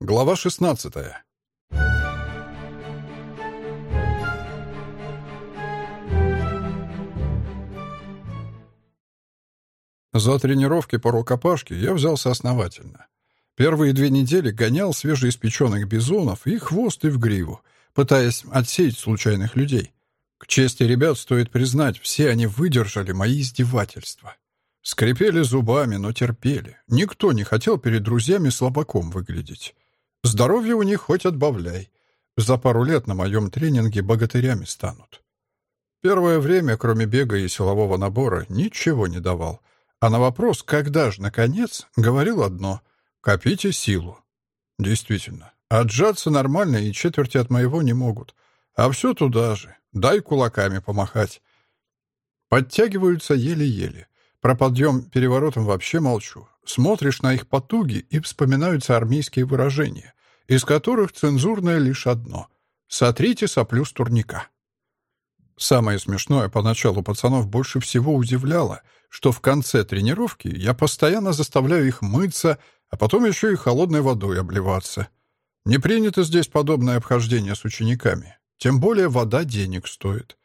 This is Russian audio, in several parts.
Глава 16 За тренировки по рукопашке я взялся основательно. Первые две недели гонял свежеиспеченных бизонов и хвост и в гриву, пытаясь отсеять случайных людей. К чести ребят стоит признать, все они выдержали мои издевательства. Скрипели зубами, но терпели. Никто не хотел перед друзьями слабаком выглядеть. Здоровье у них хоть отбавляй. За пару лет на моем тренинге богатырями станут. Первое время, кроме бега и силового набора, ничего не давал. А на вопрос «когда же, наконец?» говорил одно «копите силу». Действительно, отжаться нормально и четверти от моего не могут. А все туда же. Дай кулаками помахать. Подтягиваются еле-еле. Про подъем переворотом вообще молчу. Смотришь на их потуги, и вспоминаются армейские выражения, из которых цензурное лишь одно — «сотрите соплю с турника». Самое смешное поначалу пацанов больше всего удивляло, что в конце тренировки я постоянно заставляю их мыться, а потом еще и холодной водой обливаться. Не принято здесь подобное обхождение с учениками. Тем более вода денег стоит.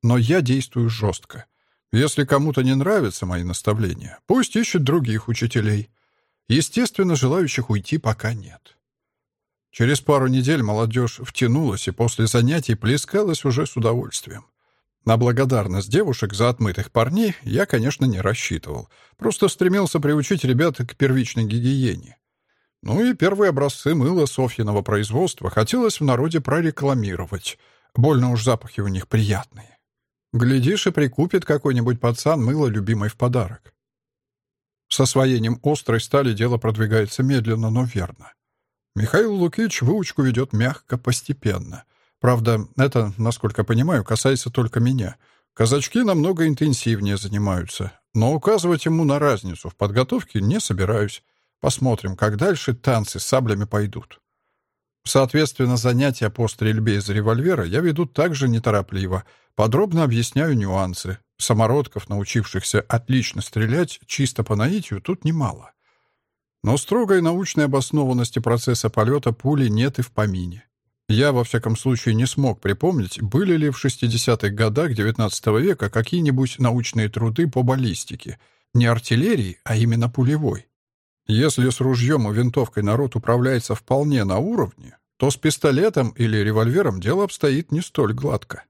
Но я действую жестко — если кому-то не нравятся мои наставления, пусть ищет других учителей. Естественно, желающих уйти пока нет. Через пару недель молодежь втянулась и после занятий плескалась уже с удовольствием. На благодарность девушек за отмытых парней я, конечно, не рассчитывал. Просто стремился приучить ребят к первичной гигиене. Ну и первые образцы мыла Софьиного производства хотелось в народе прорекламировать. Больно уж запахи у них приятные. Глядишь, и прикупит какой-нибудь пацан мыло любимой в подарок. С освоением острой стали дело продвигается медленно, но верно. Михаил Лукич выучку ведет мягко, постепенно. Правда, это, насколько понимаю, касается только меня. Казачки намного интенсивнее занимаются, но указывать ему на разницу в подготовке не собираюсь. Посмотрим, как дальше танцы с саблями пойдут. Соответственно, занятия по стрельбе из револьвера я веду также неторопливо — Подробно объясняю нюансы. Самородков, научившихся отлично стрелять чисто по наитию, тут немало. Но строгой научной обоснованности процесса полета пули нет и в помине. Я, во всяком случае, не смог припомнить, были ли в 60-х годах XIX века какие-нибудь научные труды по баллистике. Не артиллерии, а именно пулевой. Если с ружьем и винтовкой народ управляется вполне на уровне, то с пистолетом или револьвером дело обстоит не столь гладко.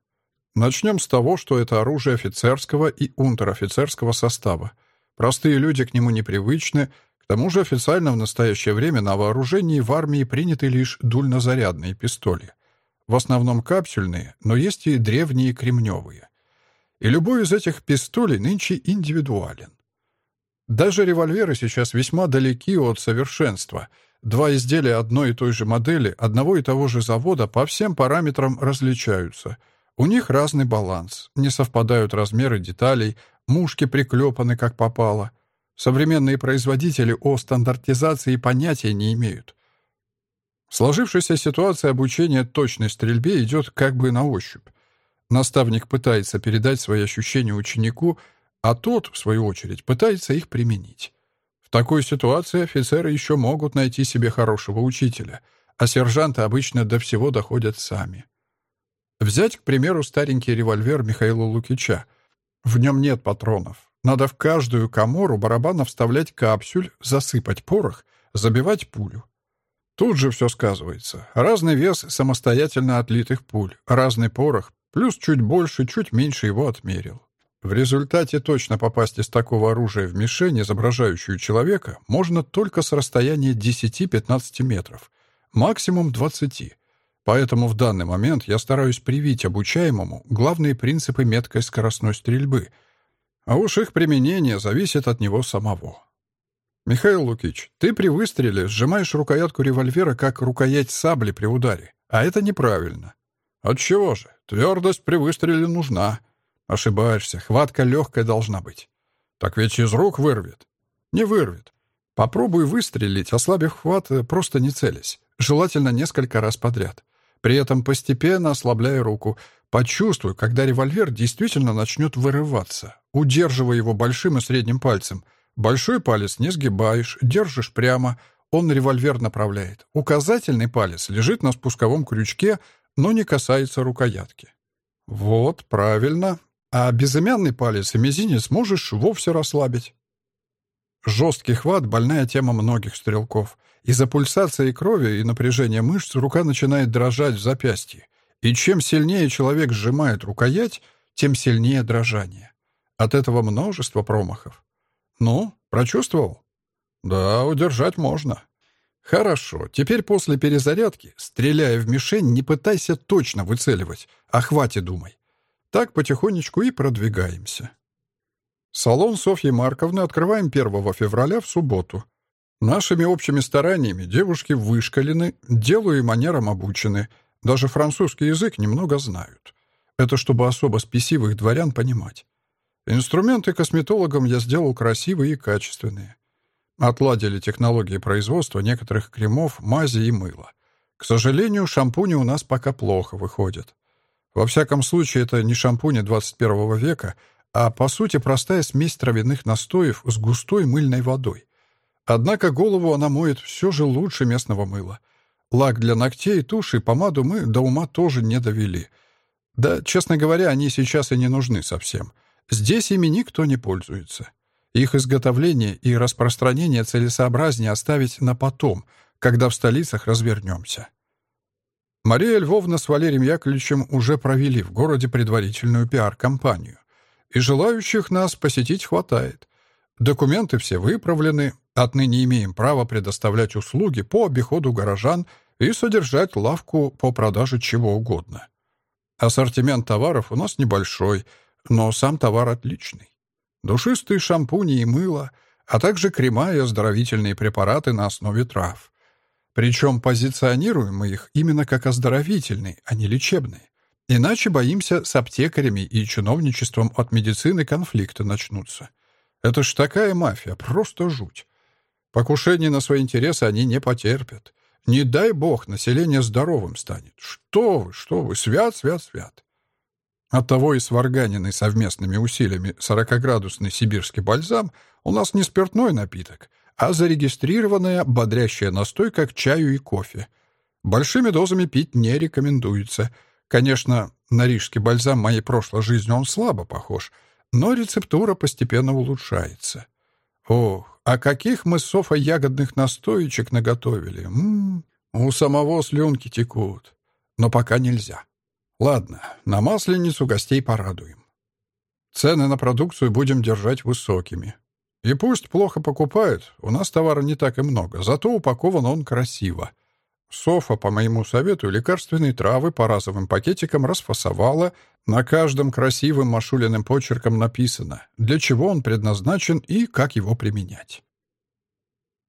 Начнем с того, что это оружие офицерского и унтер-офицерского состава. Простые люди к нему непривычны, к тому же официально в настоящее время на вооружении в армии приняты лишь дульнозарядные пистоли. В основном капсюльные, но есть и древние кремневые. И любой из этих пистолей нынче индивидуален. Даже револьверы сейчас весьма далеки от совершенства. Два изделия одной и той же модели, одного и того же завода по всем параметрам различаются — у них разный баланс, не совпадают размеры деталей, мушки приклепаны как попало. Современные производители о стандартизации понятия не имеют. Сложившаяся ситуация обучения точной стрельбе идет как бы на ощупь. Наставник пытается передать свои ощущения ученику, а тот, в свою очередь, пытается их применить. В такой ситуации офицеры еще могут найти себе хорошего учителя, а сержанты обычно до всего доходят сами. Взять, к примеру, старенький револьвер Михаила Лукича. В нем нет патронов. Надо в каждую комору барабана вставлять капсюль, засыпать порох, забивать пулю. Тут же все сказывается. Разный вес самостоятельно отлитых пуль, разный порох, плюс чуть больше, чуть меньше его отмерил. В результате точно попасть из такого оружия в мишень, изображающую человека, можно только с расстояния 10-15 метров, максимум 20 Поэтому в данный момент я стараюсь привить обучаемому главные принципы меткой скоростной стрельбы, а уж их применение зависит от него самого. Михаил Лукич, ты при выстреле сжимаешь рукоятку револьвера как рукоять сабли при ударе, а это неправильно. Отчего же? Твердость при выстреле нужна. Ошибаешься, хватка легкая должна быть. Так ведь из рук вырвет. Не вырвет. Попробуй выстрелить, ослабив хват, просто не целясь. Желательно несколько раз подряд. При этом постепенно ослабляя руку. Почувствуй, когда револьвер действительно начнет вырываться. Удерживай его большим и средним пальцем. Большой палец не сгибаешь, держишь прямо. он револьвер направляет. Указательный палец лежит на спусковом крючке, но не касается рукоятки. Вот, правильно. А безымянный палец и мизинец можешь вовсе расслабить. Жесткий хват — больная тема многих стрелков. Из-за пульсации крови и напряжения мышц рука начинает дрожать в запястье. И чем сильнее человек сжимает рукоять, тем сильнее дрожание. От этого множество промахов. Ну, прочувствовал? Да, удержать можно. Хорошо, теперь после перезарядки, стреляя в мишень, не пытайся точно выцеливать, а хвате думай. Так потихонечку и продвигаемся. Салон Софьи Марковны открываем 1 февраля в субботу. Нашими общими стараниями девушки вышкалены, делу и манерам обучены, даже французский язык немного знают. Это чтобы особо спесивых дворян понимать. Инструменты косметологам я сделал красивые и качественные. Отладили технологии производства некоторых кремов, мази и мыла. К сожалению, шампуни у нас пока плохо выходят. Во всяком случае, это не шампуни 21 века, а, по сути, простая смесь травяных настоев с густой мыльной водой. Однако голову она моет все же лучше местного мыла. Лак для ногтей, тушь и помаду мы до ума тоже не довели. Да, честно говоря, они сейчас и не нужны совсем. Здесь ими никто не пользуется. Их изготовление и распространение целесообразнее оставить на потом, когда в столицах развернемся. Мария Львовна с Валерием Яковлевичем уже провели в городе предварительную пиар-компанию и желающих нас посетить хватает. Документы все выправлены, отныне имеем право предоставлять услуги по обиходу горожан и содержать лавку по продаже чего угодно. Ассортимент товаров у нас небольшой, но сам товар отличный. Душистые шампуни и мыло, а также крема и оздоровительные препараты на основе трав. Причем позиционируем мы их именно как оздоровительные, а не лечебные. Иначе, боимся, с аптекарями и чиновничеством от медицины конфликты начнутся. Это ж такая мафия, просто жуть. Покушений на свои интересы они не потерпят. Не дай бог, население здоровым станет. Что вы, что вы, свят, свят, свят. Оттого и сварганенный совместными усилиями 40-градусный сибирский бальзам у нас не спиртной напиток, а зарегистрированная бодрящая настойка к чаю и кофе. Большими дозами пить не рекомендуется — Конечно, на рижский бальзам моей прошлой жизни он слабо похож, но рецептура постепенно улучшается. Ох, а каких мы с Софой ягодных настоечек наготовили. М -м, у самого слюнки текут. Но пока нельзя. Ладно, на Масленицу гостей порадуем. Цены на продукцию будем держать высокими. И пусть плохо покупают, у нас товара не так и много, зато упакован он красиво — Софа, по моему совету, лекарственные травы по разовым пакетикам расфасовала. На каждом красивым машуленным почерком написано, для чего он предназначен и как его применять.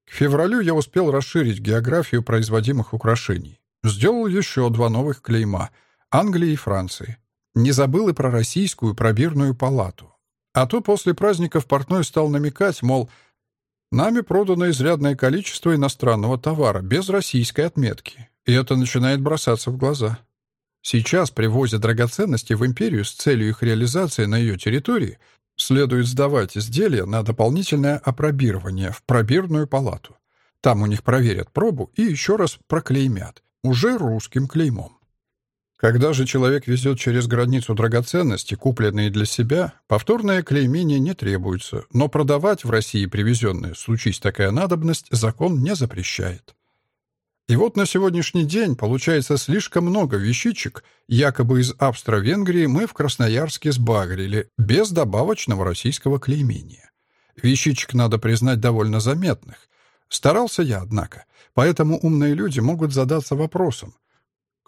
К февралю я успел расширить географию производимых украшений. Сделал еще два новых клейма — Англии и Франции. Не забыл и про российскую пробирную палату. А то после праздников портной стал намекать, мол, Нами продано изрядное количество иностранного товара без российской отметки, и это начинает бросаться в глаза. Сейчас при ввозе драгоценностей в империю с целью их реализации на ее территории следует сдавать изделия на дополнительное опробирование в пробирную палату. Там у них проверят пробу и еще раз проклеймят, уже русским клеймом. Когда же человек везет через границу драгоценности, купленные для себя, повторное клеймение не требуется, но продавать в России привезенные, случись такая надобность, закон не запрещает. И вот на сегодняшний день получается слишком много вещичек, якобы из Австро-Венгрии мы в Красноярске сбагрили, без добавочного российского клеймения. Вещичек, надо признать, довольно заметных. Старался я, однако, поэтому умные люди могут задаться вопросом,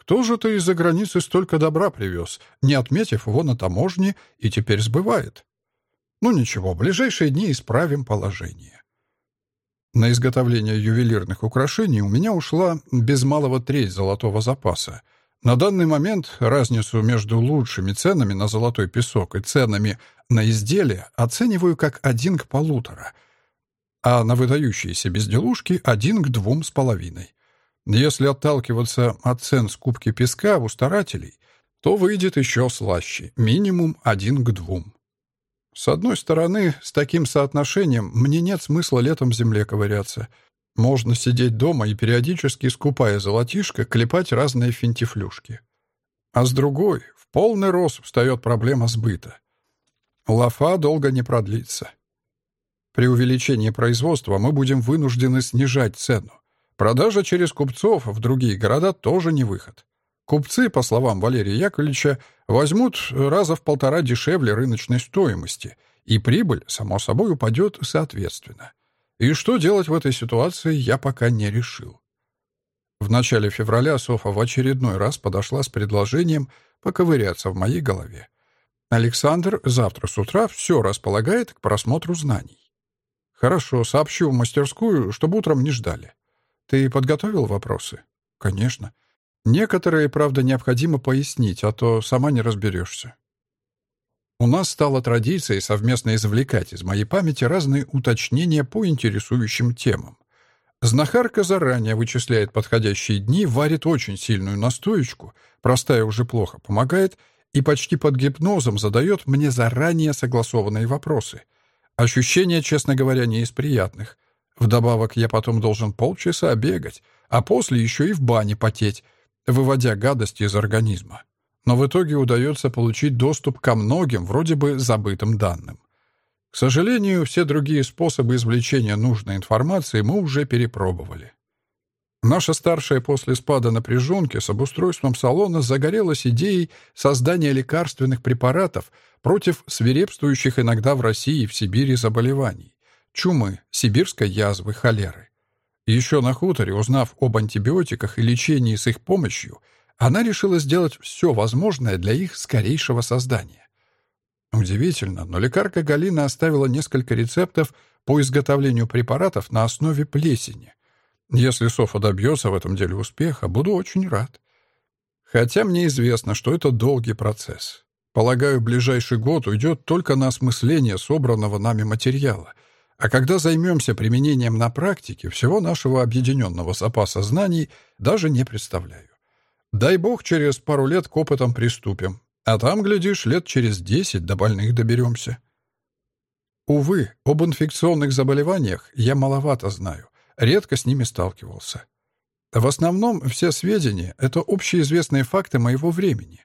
кто же ты из-за границы столько добра привез, не отметив его на таможне, и теперь сбывает? Ну ничего, в ближайшие дни исправим положение. На изготовление ювелирных украшений у меня ушла без малого треть золотого запаса. На данный момент разницу между лучшими ценами на золотой песок и ценами на изделия оцениваю как один к полутора, а на выдающиеся безделушки один к двум с половиной. Если отталкиваться от цен скупки песка у старателей, то выйдет еще слаще, минимум один к двум. С одной стороны, с таким соотношением мне нет смысла летом земле ковыряться. Можно сидеть дома и периодически, скупая золотишко, клепать разные финтифлюшки. А с другой, в полный рост встает проблема сбыта. Лафа долго не продлится. При увеличении производства мы будем вынуждены снижать цену. Продажа через купцов в другие города тоже не выход. Купцы, по словам Валерия Яковлевича, возьмут раза в полтора дешевле рыночной стоимости, и прибыль, само собой, упадет соответственно. И что делать в этой ситуации, я пока не решил. В начале февраля Софа в очередной раз подошла с предложением поковыряться в моей голове. Александр завтра с утра все располагает к просмотру знаний. Хорошо, сообщу в мастерскую, чтобы утром не ждали. Ты подготовил вопросы? Конечно. Некоторые, правда, необходимо пояснить, а то сама не разберешься. У нас стало традицией совместно извлекать из моей памяти разные уточнения по интересующим темам. Знахарка заранее вычисляет подходящие дни, варит очень сильную настоечку, простая уже плохо помогает, и почти под гипнозом задает мне заранее согласованные вопросы. Ощущения, честно говоря, не из приятных. Вдобавок я потом должен полчаса бегать, а после еще и в бане потеть — выводя гадости из организма. Но в итоге удается получить доступ ко многим, вроде бы, забытым данным. К сожалению, все другие способы извлечения нужной информации мы уже перепробовали. Наша старшая после спада напряженки с обустройством салона загорелась идеей создания лекарственных препаратов против свирепствующих иногда в России и в Сибири заболеваний – чумы, сибирской язвы, холеры. Еще на хуторе, узнав об антибиотиках и лечении с их помощью, она решила сделать все возможное для их скорейшего создания. Удивительно, но лекарка Галина оставила несколько рецептов по изготовлению препаратов на основе плесени. Если Софа добьется в этом деле успеха, буду очень рад. Хотя мне известно, что это долгий процесс. Полагаю, ближайший год уйдет только на осмысление собранного нами материала — а когда займемся применением на практике всего нашего объединенного запаса знаний, даже не представляю. Дай бог, через пару лет к опытам приступим. А там, глядишь, лет через десять до больных доберемся. Увы, об инфекционных заболеваниях я маловато знаю, редко с ними сталкивался. В основном все сведения — это общеизвестные факты моего времени.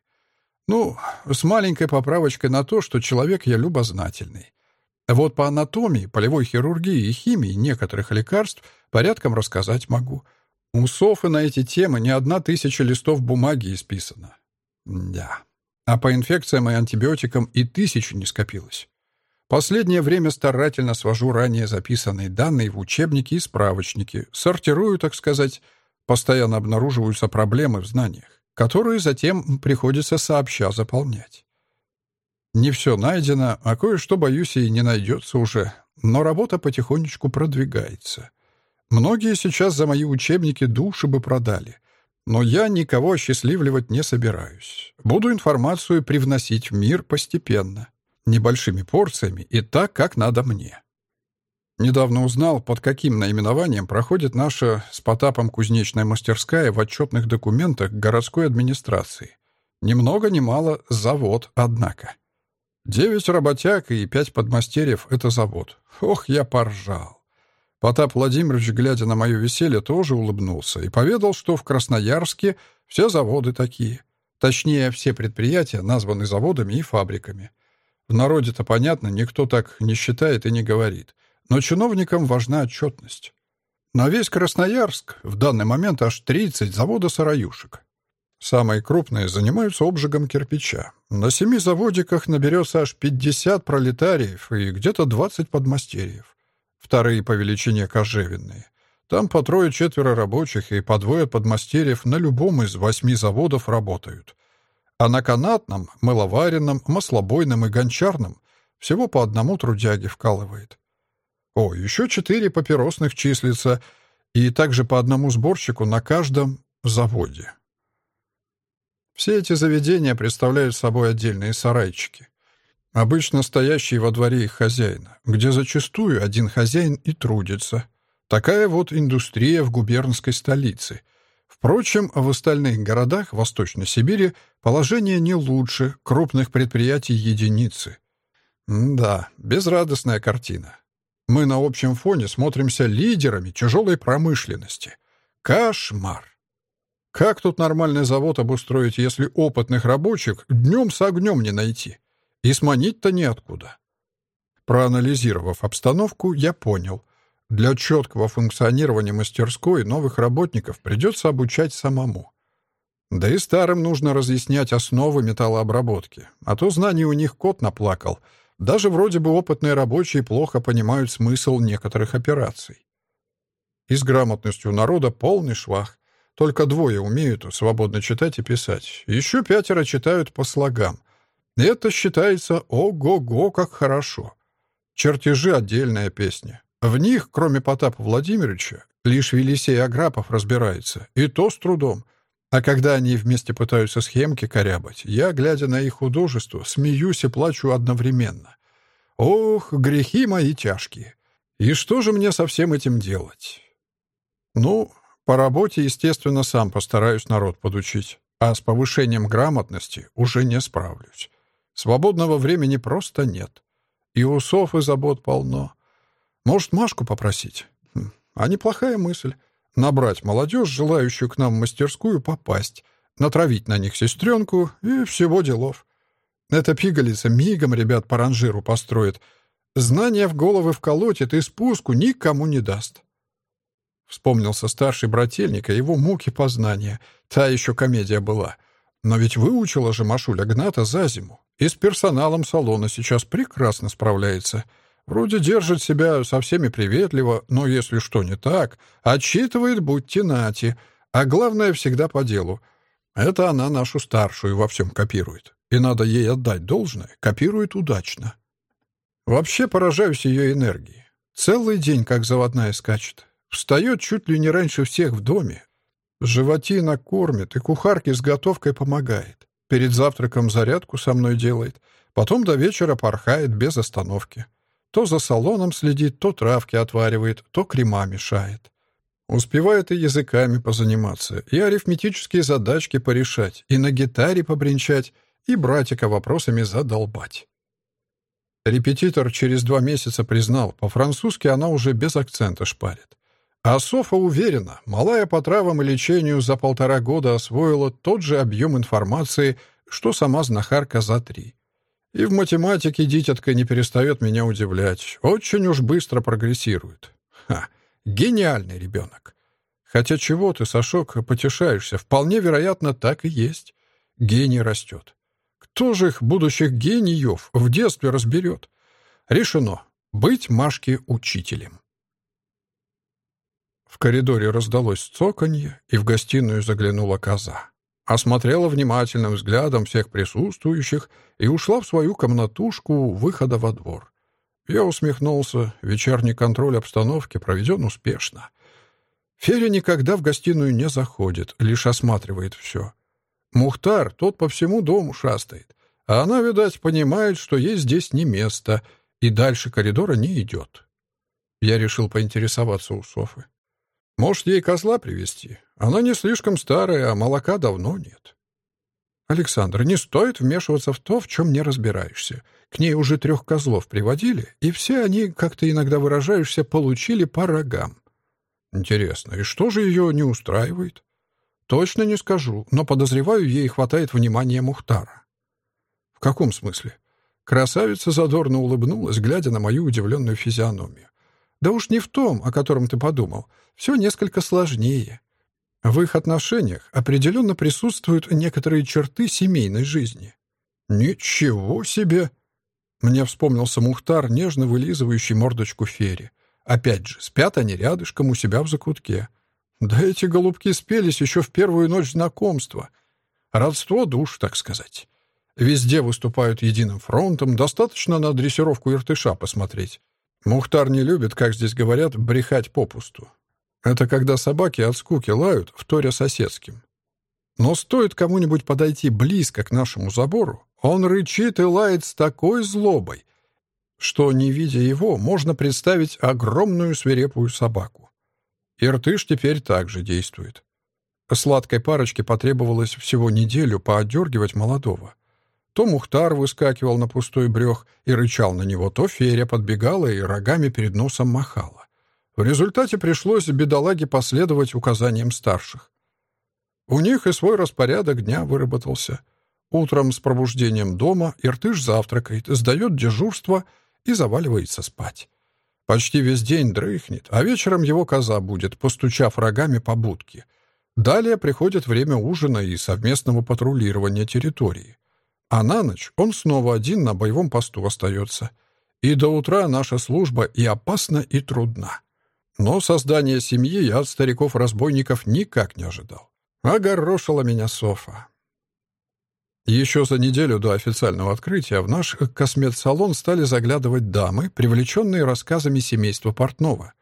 Ну, с маленькой поправочкой на то, что человек я любознательный. Вот по анатомии, полевой хирургии и химии некоторых лекарств порядком рассказать могу. У Софы на эти темы не одна тысяча листов бумаги исписана. Да. А по инфекциям и антибиотикам и тысячи не скопилось. Последнее время старательно свожу ранее записанные данные в учебники и справочники, сортирую, так сказать, постоянно обнаруживаются проблемы в знаниях, которые затем приходится сообща заполнять. Не все найдено, а кое-что, боюсь, и не найдется уже. Но работа потихонечку продвигается. Многие сейчас за мои учебники души бы продали. Но я никого осчастливливать не собираюсь. Буду информацию привносить в мир постепенно, небольшими порциями и так, как надо мне. Недавно узнал, под каким наименованием проходит наша с Потапом кузнечная мастерская в отчетных документах городской администрации. Ни много ни мало завод, однако. Девять работяг и пять подмастерьев — это завод. Ох, я поржал. Потап Владимирович, глядя на мое веселье, тоже улыбнулся и поведал, что в Красноярске все заводы такие. Точнее, все предприятия названы заводами и фабриками. В народе-то понятно, никто так не считает и не говорит. Но чиновникам важна отчетность. На весь Красноярск в данный момент аж 30 завода-сыроюшек. Самые крупные занимаются обжигом кирпича. На семи заводиках наберется аж 50 пролетариев и где-то 20 подмастерьев. Вторые по величине кожевенные. Там по трое-четверо рабочих и по двое подмастерьев на любом из восьми заводов работают. А на канатном, мыловаренном, маслобойном и гончарном всего по одному трудяге вкалывает. О, еще четыре папиросных числится, и также по одному сборщику на каждом заводе. Все эти заведения представляют собой отдельные сарайчики, обычно стоящие во дворе их хозяина, где зачастую один хозяин и трудится. Такая вот индустрия в губернской столице. Впрочем, в остальных городах Восточной Сибири положение не лучше, крупных предприятий единицы. Да, безрадостная картина. Мы на общем фоне смотримся лидерами тяжелой промышленности. Кошмар. Как тут нормальный завод обустроить, если опытных рабочих днем с огнем не найти? И сманить-то неоткуда. Проанализировав обстановку, я понял. Для четкого функционирования мастерской новых работников придется обучать самому. Да и старым нужно разъяснять основы металлообработки, а то знаний у них кот наплакал. Даже вроде бы опытные рабочие плохо понимают смысл некоторых операций. И с грамотностью народа полный швах. Только двое умеют свободно читать и писать. Еще пятеро читают по слогам. Это считается ого-го, как хорошо. Чертежи — отдельная песня. В них, кроме Потапа Владимировича, лишь Велисей Аграпов разбирается, и то с трудом. А когда они вместе пытаются схемки корябать, я, глядя на их художество, смеюсь и плачу одновременно. Ох, грехи мои тяжкие. И что же мне со всем этим делать? Ну, по работе, естественно, сам постараюсь народ подучить, а с повышением грамотности уже не справлюсь. Свободного времени просто нет. И усов и забот полно. Может, Машку попросить? Хм, а неплохая мысль. Набрать молодежь, желающую к нам в мастерскую попасть, натравить на них сестренку и всего делов. Эта пигалица мигом ребят по ранжиру построит. Знания в головы вколотит и спуску никому не даст. Вспомнился старший брательник, и его муки познания. Та еще комедия была. Но ведь выучила же Машуля Гната за зиму. И с персоналом салона сейчас прекрасно справляется. Вроде держит себя со всеми приветливо, но если что не так, отчитывает будьте нати. А главное, всегда по делу. Это она нашу старшую во всем копирует. И надо ей отдать должное, копирует удачно. Вообще поражаюсь ее энергией. Целый день как заводная скачет. Встает чуть ли не раньше всех в доме. Животина кормит и кухарке с готовкой помогает. Перед завтраком зарядку со мной делает. Потом до вечера порхает без остановки. То за салоном следит, то травки отваривает, то крема мешает. Успевает и языками позаниматься, и арифметические задачки порешать, и на гитаре побренчать, и братика вопросами задолбать. Репетитор через два месяца признал, по-французски она уже без акцента шпарит. А Софа уверена, малая по травам и лечению за полтора года освоила тот же объем информации, что сама знахарка за три. И в математике дитятка не перестает меня удивлять. Очень уж быстро прогрессирует. Ха, гениальный ребенок. Хотя чего ты, Сашок, потешаешься? Вполне вероятно, так и есть. Гений растет. Кто же их, будущих гениев, в детстве разберет? Решено. Быть Машке учителем. В коридоре раздалось цоканье, и в гостиную заглянула коза. Осмотрела внимательным взглядом всех присутствующих и ушла в свою комнатушку выхода во двор. Я усмехнулся. Вечерний контроль обстановки проведен успешно. Феря никогда в гостиную не заходит, лишь осматривает все. Мухтар, тот по всему дому шастает. А она, видать, понимает, что ей здесь не место, и дальше коридора не идет. Я решил поинтересоваться у Софы. Может, ей козла привезти? Она не слишком старая, а молока давно нет. Александр, не стоит вмешиваться в то, в чем не разбираешься. К ней уже трех козлов приводили, и все они, как ты иногда выражаешься, получили по рогам. Интересно, и что же ее не устраивает? Точно не скажу, но подозреваю, ей хватает внимания Мухтара. В каком смысле? Красавица задорно улыбнулась, глядя на мою удивленную физиономию. Да уж не в том, о котором ты подумал. Все несколько сложнее. В их отношениях определенно присутствуют некоторые черты семейной жизни. Ничего себе! Мне вспомнился Мухтар, нежно вылизывающий мордочку Фери. Опять же, спят они рядышком у себя в закутке. Да эти голубки спелись еще в первую ночь знакомства. Родство душ, так сказать. Везде выступают единым фронтом, достаточно на дрессировку иртыша посмотреть. Мухтар не любит, как здесь говорят, брехать попусту. Это когда собаки от скуки лают, вторя соседским. Но стоит кому-нибудь подойти близко к нашему забору, он рычит и лает с такой злобой, что, не видя его, можно представить огромную свирепую собаку. Иртыш теперь также действует. Сладкой парочке потребовалось всего неделю поодергивать молодого. То Мухтар выскакивал на пустой брех и рычал на него, то Феря подбегала и рогами перед носом махала. В результате пришлось бедолаге последовать указаниям старших. У них и свой распорядок дня выработался. Утром с пробуждением дома Иртыш завтракает, сдает дежурство и заваливается спать. Почти весь день дрыхнет, а вечером его коза будет, постучав рогами по будке. Далее приходит время ужина и совместного патрулирования территории. А на ночь он снова один на боевом посту остается. И до утра наша служба и опасна, и трудна. Но создание семьи я от стариков-разбойников никак не ожидал. Огорошила меня Софа. Еще за неделю до официального открытия в наш космет-салон стали заглядывать дамы, привлеченные рассказами семейства Портнова.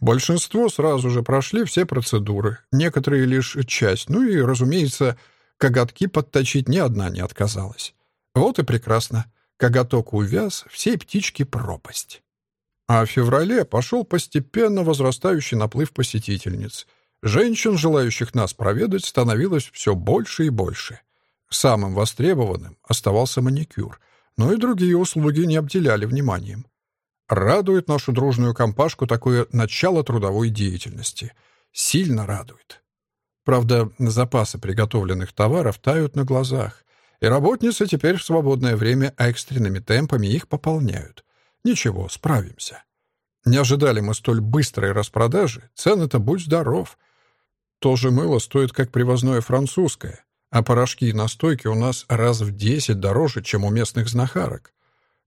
Большинство сразу же прошли все процедуры, некоторые лишь часть, ну и, разумеется, коготки подточить ни одна не отказалась. Вот и прекрасно. Коготок увяз, всей птички пропасть. А в феврале пошел постепенно возрастающий наплыв посетительниц. Женщин, желающих нас проведать, становилось все больше и больше. Самым востребованным оставался маникюр, но и другие услуги не обделяли вниманием. Радует нашу дружную компашку такое начало трудовой деятельности. Сильно радует. Правда, запасы приготовленных товаров тают на глазах, и работницы теперь в свободное время экстренными темпами их пополняют. Ничего, справимся. Не ожидали мы столь быстрой распродажи, цены-то будь здоров. То же мыло стоит как привозное французское, а порошки и настойки у нас раз в десять дороже, чем у местных знахарок.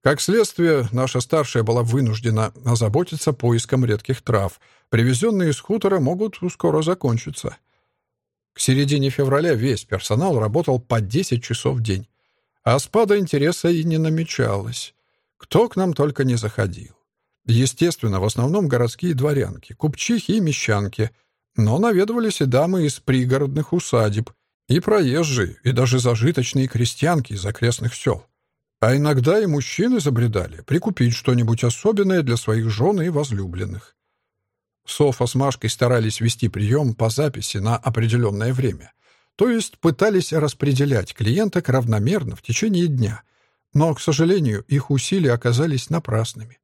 Как следствие, наша старшая была вынуждена озаботиться поиском редких трав. Привезенные из хутора могут скоро закончиться. К середине февраля весь персонал работал по 10 часов в день. А спада интереса и не намечалось. Кто к нам только не заходил. Естественно, в основном городские дворянки, купчихи и мещанки, но наведывались и дамы из пригородных усадеб, и проезжие, и даже зажиточные крестьянки из окрестных сел. А иногда и мужчины забредали прикупить что-нибудь особенное для своих жен и возлюбленных. Софа с Машкой старались вести прием по записи на определенное время, то есть пытались распределять клиенток равномерно в течение дня, но, к сожалению, их усилия оказались напрасными.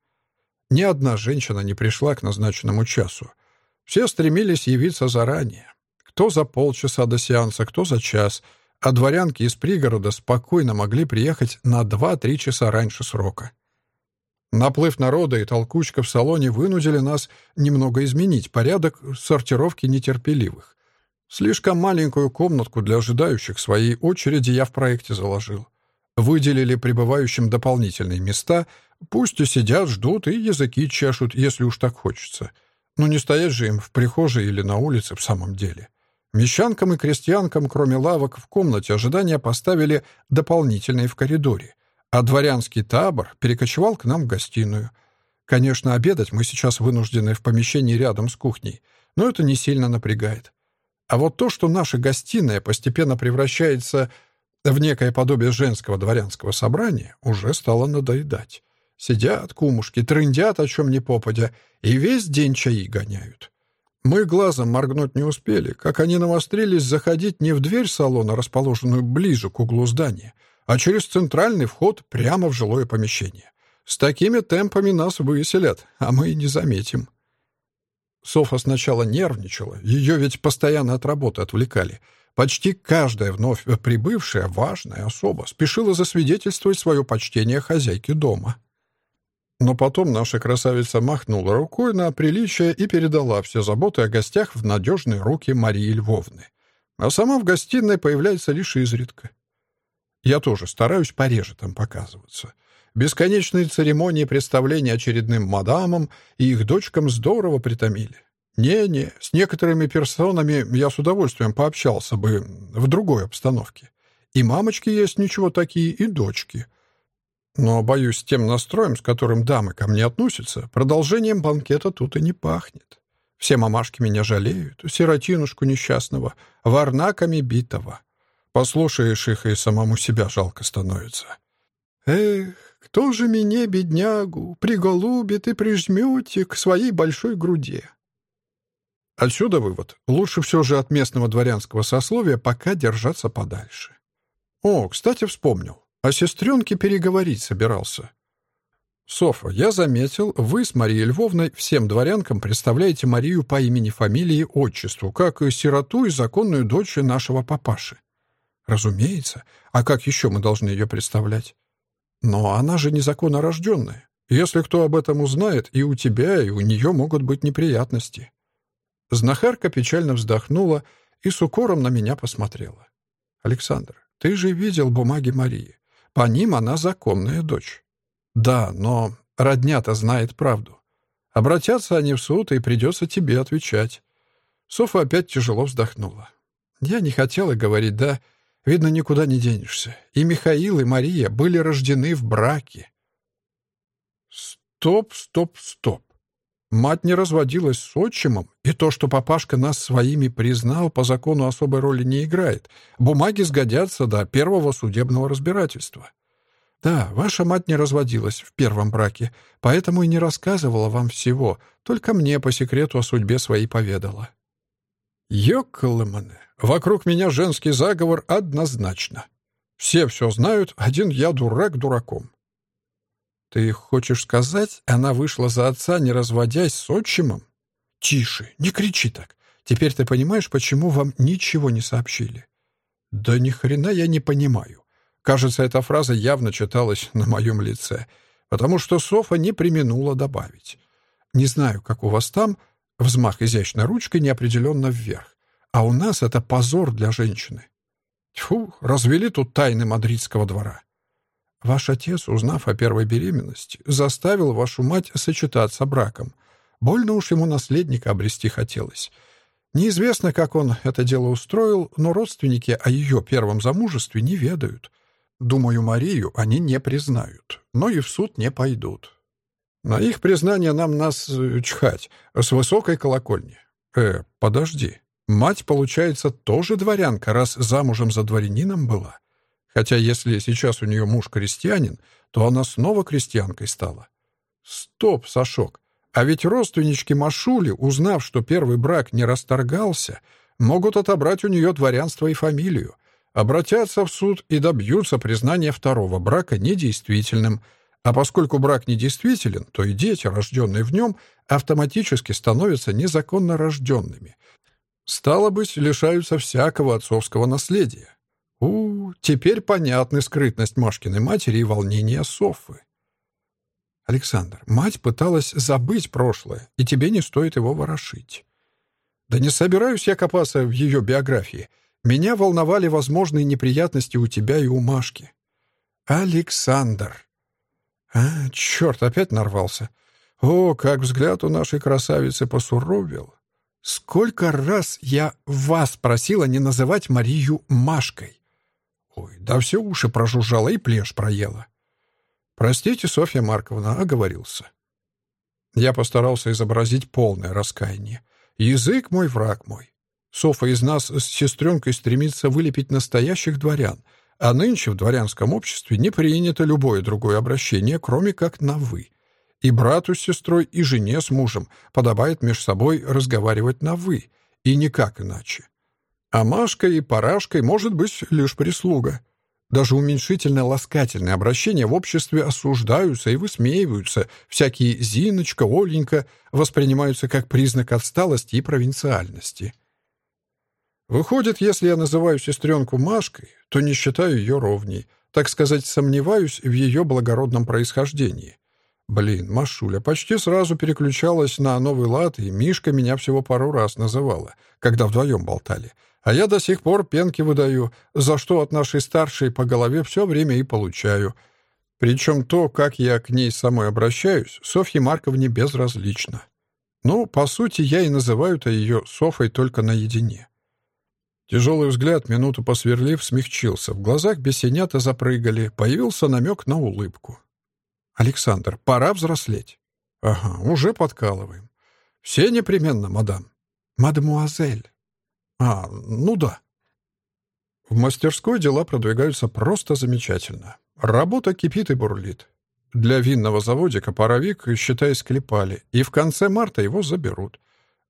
Ни одна женщина не пришла к назначенному часу. Все стремились явиться заранее. Кто за полчаса до сеанса, кто за час, а дворянки из пригорода спокойно могли приехать на 2-3 часа раньше срока. Наплыв народа и толкучка в салоне вынудили нас немного изменить порядок сортировки нетерпеливых. Слишком маленькую комнатку для ожидающих своей очереди я в проекте заложил. Выделили прибывающим дополнительные места, пусть и сидят, ждут и языки чешут, если уж так хочется. Но не стоять же им в прихожей или на улице в самом деле. Мещанкам и крестьянкам, кроме лавок, в комнате ожидания поставили дополнительные в коридоре, а дворянский табор перекочевал к нам в гостиную. Конечно, обедать мы сейчас вынуждены в помещении рядом с кухней, но это не сильно напрягает. А вот то, что наша гостиная постепенно превращается в некое подобие женского дворянского собрания, уже стало надоедать. Сидят кумушки, трындят о чем ни попадя, и весь день чаи гоняют. Мы глазом моргнуть не успели, как они навострились заходить не в дверь салона, расположенную ближе к углу здания, а через центральный вход прямо в жилое помещение. С такими темпами нас выселят, а мы и не заметим. Софа сначала нервничала, ее ведь постоянно от работы отвлекали. Почти каждая вновь прибывшая важная особа спешила засвидетельствовать свое почтение хозяйке дома. Но потом наша красавица махнула рукой на приличие и передала все заботы о гостях в надежные руки Марии Львовны. А сама в гостиной появляется лишь изредка. Я тоже стараюсь пореже там показываться. Бесконечные церемонии представления очередным мадамам и их дочкам здорово притомили. Не-не, с некоторыми персонами я с удовольствием пообщался бы в другой обстановке. И мамочки есть ничего такие, и дочки — но, боюсь, тем настроем, с которым дамы ко мне относятся, продолжением банкета тут и не пахнет. Все мамашки меня жалеют, сиротинушку несчастного, варнаками битого. Послушаешь их, и самому себя жалко становится. Эх, кто же меня, беднягу, приголубит и прижмете к своей большой груди? Отсюда вывод. Лучше все же от местного дворянского сословия пока держаться подальше. О, кстати, вспомнил. О сестренке переговорить собирался. Софа, я заметил, вы с Марией Львовной всем дворянкам представляете Марию по имени, фамилии, отчеству, как и сироту и законную дочь нашего папаши. Разумеется. А как еще мы должны ее представлять? Но она же незаконно рожденная. Если кто об этом узнает, и у тебя, и у нее могут быть неприятности. Знахарка печально вздохнула и с укором на меня посмотрела. «Александр, ты же видел бумаги Марии. По ним она законная дочь». «Да, но родня-то знает правду. Обратятся они в суд, и придется тебе отвечать». Софа опять тяжело вздохнула. «Я не хотела говорить «да», Видно, никуда не денешься. И Михаил, и Мария были рождены в браке. Стоп, стоп, стоп. Мать не разводилась с отчимом, и то, что папашка нас своими признал, по закону особой роли не играет. Бумаги сгодятся до первого судебного разбирательства. Да, ваша мать не разводилась в первом браке, поэтому и не рассказывала вам всего, только мне по секрету о судьбе своей поведала. Ёккаламане, вокруг меня женский заговор однозначно. Все все знают, один я дурак дураком. Ты хочешь сказать, она вышла за отца, не разводясь с отчимом? Тише, не кричи так. Теперь ты понимаешь, почему вам ничего не сообщили? Да ни хрена я не понимаю. Кажется, эта фраза явно читалась на моем лице, потому что Софа не применула добавить. Не знаю, как у вас там, Взмах изящной ручкой неопределенно вверх. А у нас это позор для женщины. Тьфу, развели тут тайны мадридского двора. Ваш отец, узнав о первой беременности, заставил вашу мать сочетаться браком. Больно уж ему наследника обрести хотелось. Неизвестно, как он это дело устроил, но родственники о ее первом замужестве не ведают. Думаю, Марию они не признают, но и в суд не пойдут. На их признание нам нас э, чхать. С высокой колокольни. Э, подожди. Мать, получается, тоже дворянка, раз замужем за дворянином была. Хотя если сейчас у нее муж крестьянин, то она снова крестьянкой стала. Стоп, Сашок. А ведь родственнички Машули, узнав, что первый брак не расторгался, могут отобрать у нее дворянство и фамилию, обратятся в суд и добьются признания второго брака недействительным – а поскольку брак недействителен, то и дети, рожденные в нем, автоматически становятся незаконно рожденными. Стало быть, лишаются всякого отцовского наследия. У, теперь понятны скрытность Машкиной матери и волнение Софы. Александр, мать пыталась забыть прошлое, и тебе не стоит его ворошить. Да не собираюсь я копаться в ее биографии. Меня волновали возможные неприятности у тебя и у Машки. Александр, а, черт, опять нарвался. О, как взгляд у нашей красавицы посуровил. Сколько раз я вас просила не называть Марию Машкой. Ой, да все уши прожужжала и плешь проела. Простите, Софья Марковна, оговорился. Я постарался изобразить полное раскаяние. Язык мой, враг мой. Софа из нас с сестренкой стремится вылепить настоящих дворян — а нынче в дворянском обществе не принято любое другое обращение, кроме как на «вы». И брату с сестрой, и жене с мужем подобает между собой разговаривать на «вы», и никак иначе. А Машкой и Парашкой может быть лишь прислуга. Даже уменьшительно-ласкательные обращения в обществе осуждаются и высмеиваются, всякие «Зиночка», «Оленька» воспринимаются как признак отсталости и провинциальности. Выходит, если я называю сестренку Машкой, то не считаю ее ровней, так сказать, сомневаюсь в ее благородном происхождении. Блин, Машуля почти сразу переключалась на новый лад, и Мишка меня всего пару раз называла, когда вдвоем болтали. А я до сих пор пенки выдаю, за что от нашей старшей по голове все время и получаю. Причем то, как я к ней самой обращаюсь, Софье Марковне безразлично. Ну, по сути, я и называю-то ее Софой только наедине. Тяжелый взгляд, минуту посверлив, смягчился. В глазах бесенята запрыгали. Появился намек на улыбку. «Александр, пора взрослеть». «Ага, уже подкалываем». «Все непременно, мадам». «Мадемуазель». «А, ну да». В мастерской дела продвигаются просто замечательно. Работа кипит и бурлит. Для винного заводика паровик, считай, склепали, и в конце марта его заберут.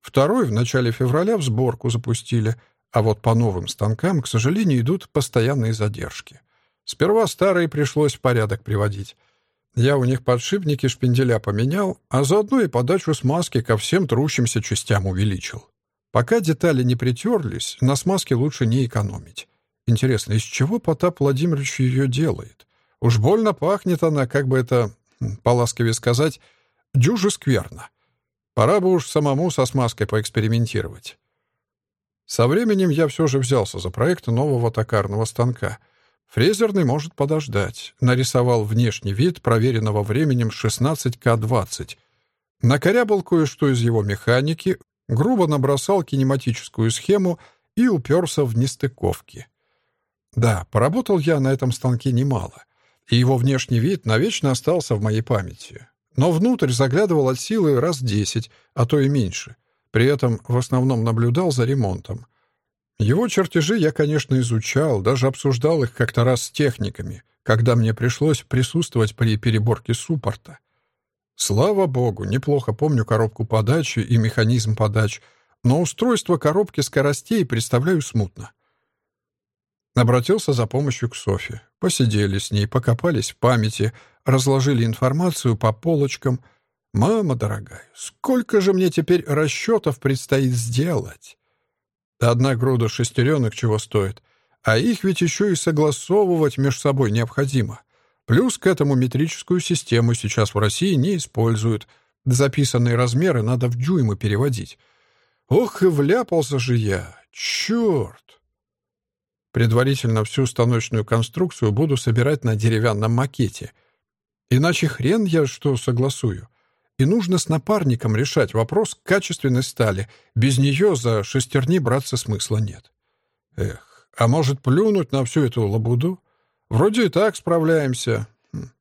Второй в начале февраля в сборку запустили — а вот по новым станкам, к сожалению, идут постоянные задержки. Сперва старые пришлось в порядок приводить. Я у них подшипники шпинделя поменял, а заодно и подачу смазки ко всем трущимся частям увеличил. Пока детали не притерлись, на смазке лучше не экономить. Интересно, из чего Потап Владимирович ее делает? Уж больно пахнет она, как бы это, поласковее сказать, дюже скверно. Пора бы уж самому со смазкой поэкспериментировать. Со временем я все же взялся за проект нового токарного станка — Фрезерный может подождать. Нарисовал внешний вид проверенного временем 16К20. Накорябал кое-что из его механики, грубо набросал кинематическую схему и уперся в нестыковки. Да, поработал я на этом станке немало, и его внешний вид навечно остался в моей памяти. Но внутрь заглядывал от силы раз десять, а то и меньше. При этом в основном наблюдал за ремонтом — его чертежи я, конечно, изучал, даже обсуждал их как-то раз с техниками, когда мне пришлось присутствовать при переборке суппорта. Слава богу, неплохо помню коробку подачи и механизм подач, но устройство коробки скоростей представляю смутно. Обратился за помощью к Софи. Посидели с ней, покопались в памяти, разложили информацию по полочкам. «Мама дорогая, сколько же мне теперь расчетов предстоит сделать?» Одна груда шестеренок чего стоит. А их ведь еще и согласовывать между собой необходимо. Плюс к этому метрическую систему сейчас в России не используют. Записанные размеры надо в дюймы переводить. Ох, и вляпался же я. Черт! Предварительно всю станочную конструкцию буду собирать на деревянном макете. Иначе хрен я что согласую. И нужно с напарником решать вопрос качественной стали. Без нее за шестерни браться смысла нет. Эх, а может плюнуть на всю эту лабуду? Вроде и так справляемся. Хм.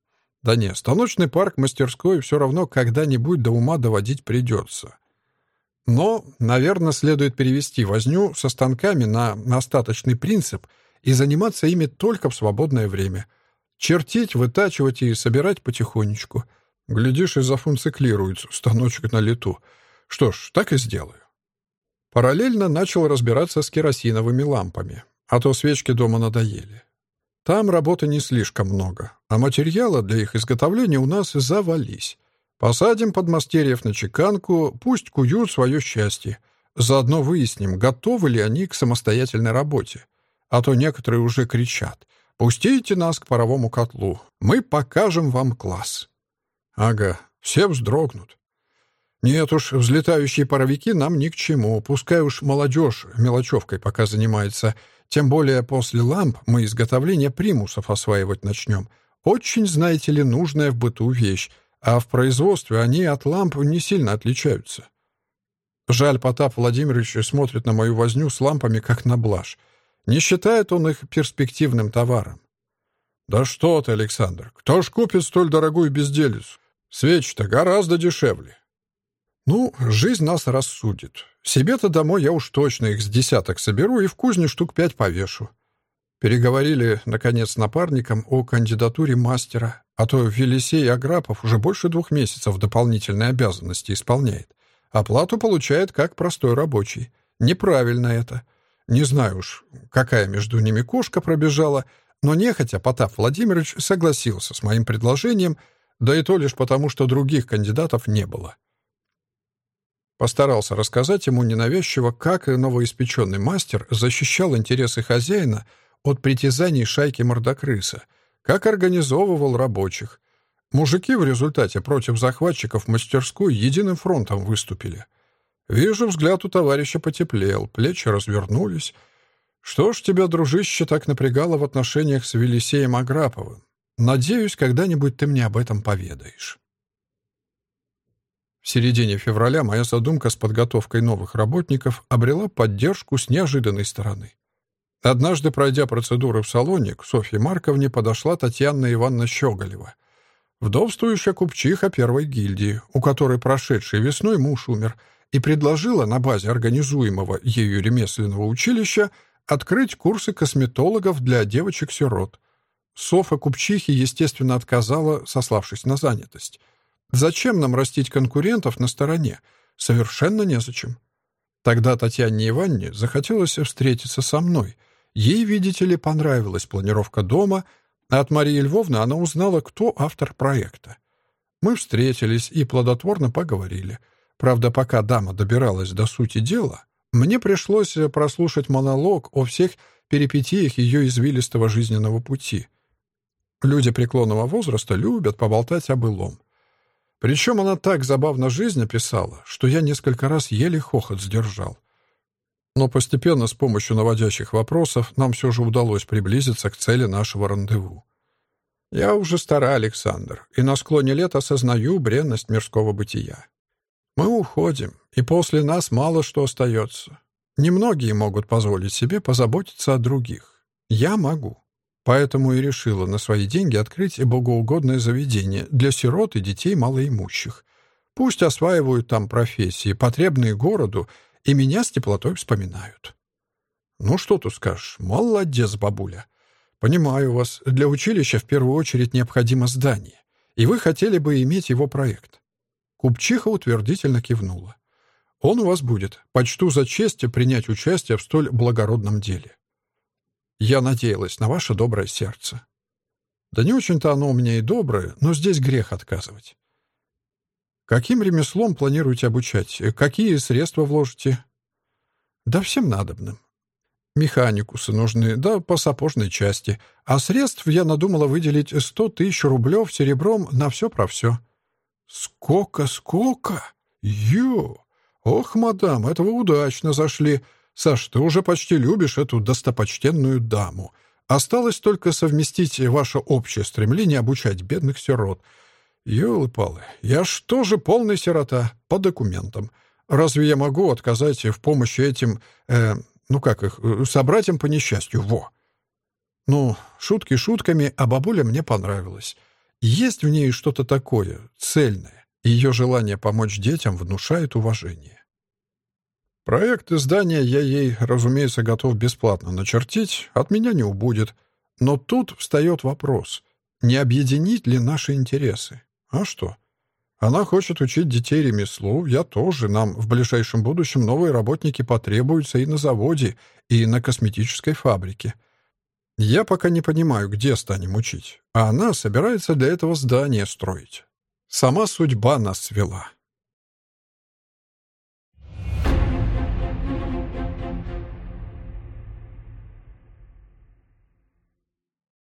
Да не, станочный парк мастерской все равно когда-нибудь до ума доводить придется. Но, наверное, следует перевести возню со станками на остаточный принцип и заниматься ими только в свободное время. Чертить, вытачивать и собирать потихонечку — Глядишь, и зафункциклируется станочек на лету. Что ж, так и сделаю. Параллельно начал разбираться с керосиновыми лампами, а то свечки дома надоели. Там работы не слишком много, а материала для их изготовления у нас завались. Посадим подмастерьев на чеканку, пусть куют свое счастье. Заодно выясним, готовы ли они к самостоятельной работе. А то некоторые уже кричат «Пустите нас к паровому котлу, мы покажем вам класс». Ага, все вздрогнут. Нет уж, взлетающие паровики нам ни к чему. Пускай уж молодежь мелочевкой пока занимается. Тем более после ламп мы изготовление примусов осваивать начнем. Очень, знаете ли, нужная в быту вещь, а в производстве они от ламп не сильно отличаются. Жаль, Потап Владимирович смотрит на мою возню с лампами как на блажь. Не считает он их перспективным товаром. «Да что ты, Александр, кто ж купит столь дорогую безделицу? Свечи-то гораздо дешевле. Ну, жизнь нас рассудит. Себе-то домой я уж точно их с десяток соберу и в кузне штук пять повешу. Переговорили, наконец, с напарником о кандидатуре мастера, а то Велисей Аграпов уже больше двух месяцев дополнительные обязанности исполняет. Оплату получает как простой рабочий. Неправильно это. Не знаю уж, какая между ними кошка пробежала, но нехотя Потап Владимирович согласился с моим предложением — да и то лишь потому, что других кандидатов не было. Постарался рассказать ему ненавязчиво, как новоиспеченный мастер защищал интересы хозяина от притязаний шайки мордокрыса, как организовывал рабочих. Мужики в результате против захватчиков мастерской единым фронтом выступили. Вижу, взгляд у товарища потеплел, плечи развернулись. Что ж тебя, дружище, так напрягало в отношениях с Велисеем Аграповым? Надеюсь, когда-нибудь ты мне об этом поведаешь. В середине февраля моя задумка с подготовкой новых работников обрела поддержку с неожиданной стороны. Однажды, пройдя процедуры в салоне, к Софье Марковне подошла Татьяна Ивановна Щеголева, вдовствующая купчиха первой гильдии, у которой прошедшей весной муж умер, и предложила на базе организуемого ею ремесленного училища открыть курсы косметологов для девочек-сирот — Софа Купчихи, естественно, отказала, сославшись на занятость. «Зачем нам растить конкурентов на стороне? Совершенно незачем». Тогда Татьяне Ивановне захотелось встретиться со мной. Ей, видите ли, понравилась планировка дома, От Марии Львовны она узнала, кто автор проекта. Мы встретились и плодотворно поговорили. Правда, пока дама добиралась до сути дела, мне пришлось прослушать монолог о всех перипетиях ее извилистого жизненного пути. Люди преклонного возраста любят поболтать о былом. Причем она так забавно жизнь описала, что я несколько раз еле хохот сдержал. Но постепенно с помощью наводящих вопросов нам все же удалось приблизиться к цели нашего рандеву. Я уже стара, Александр, и на склоне лет осознаю бренность мирского бытия. Мы уходим, и после нас мало что остается. Немногие могут позволить себе позаботиться о других. Я могу. Поэтому и решила на свои деньги открыть богоугодное заведение для сирот и детей малоимущих. Пусть осваивают там профессии, потребные городу, и меня с теплотой вспоминают. Ну что тут скажешь, молодец, бабуля. Понимаю вас, для училища в первую очередь необходимо здание, и вы хотели бы иметь его проект. Купчиха утвердительно кивнула. Он у вас будет. Почту за честь принять участие в столь благородном деле. Я надеялась на ваше доброе сердце. Да не очень-то оно у меня и доброе, но здесь грех отказывать. Каким ремеслом планируете обучать? Какие средства вложите? Да всем надобным. Механикусы нужны, да по сапожной части. А средств я надумала выделить сто тысяч рублев серебром на все про все. Сколько, сколько? Ё! Ох, мадам, этого удачно зашли. Саш, ты уже почти любишь эту достопочтенную даму. Осталось только совместить ваше общее стремление обучать бедных сирот — Ёлы-палы, я что же полный сирота, по документам. Разве я могу отказать в помощи этим, э, ну как их, э, собратьям по несчастью, во? Ну, шутки шутками, а бабуля мне понравилась. Есть в ней что-то такое, цельное. Ее желание помочь детям внушает уважение. Проект издания я ей, разумеется, готов бесплатно начертить, от меня не убудет. Но тут встает вопрос, не объединить ли наши интересы? А что? Она хочет учить детей ремеслу, я тоже. Нам в ближайшем будущем новые работники потребуются и на заводе, и на косметической фабрике. Я пока не понимаю, где станем учить, а она собирается для этого здание строить. Сама судьба нас свела.